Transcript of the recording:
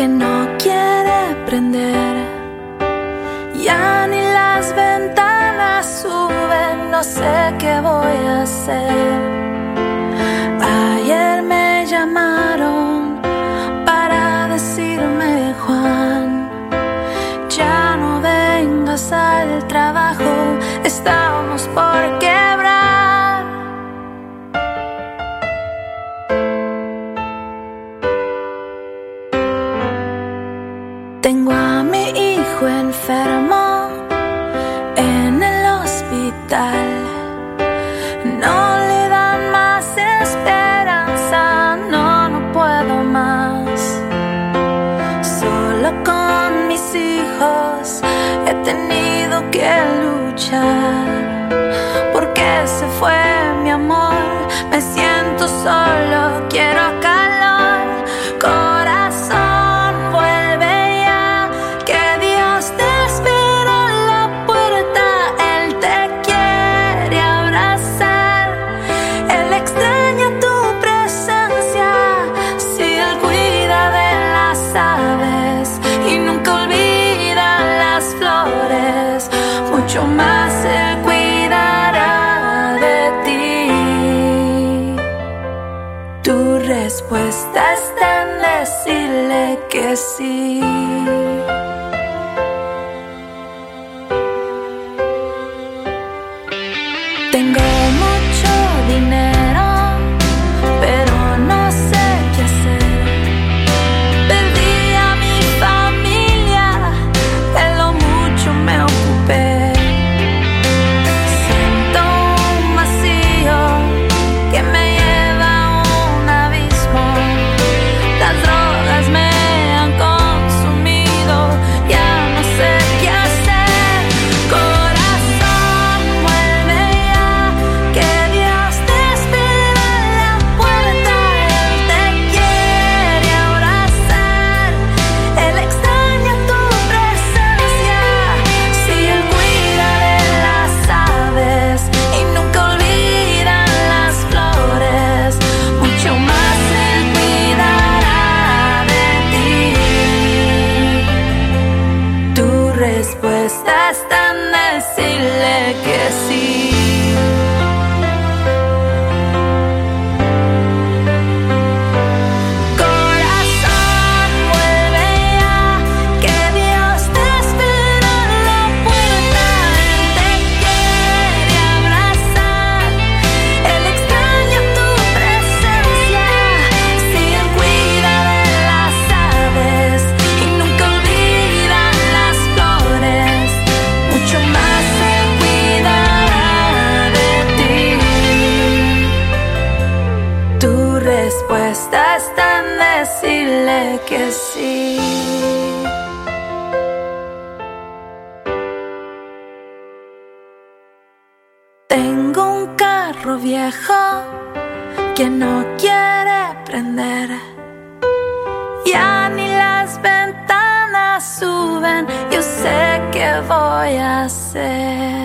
que no quiere prender. Ya ni las ventanas suben, no sé qué voy a hacer. Ayer me llamaron para decirme, Juan, ya no vengas al trabajo, estamos porque... Tengo a mi hijo enfermo en el hospital. No le dan más esperanza, no, no puedo más. Solo con mis hijos he tenido que luchar. Porque se fue Tu respuesta está en decirle que sí. Decirle que sí. Decirle que sí. Tengo un carro viejo que no quiere prender. Ya ni las ventanas suben, yo sé qué voy a hacer.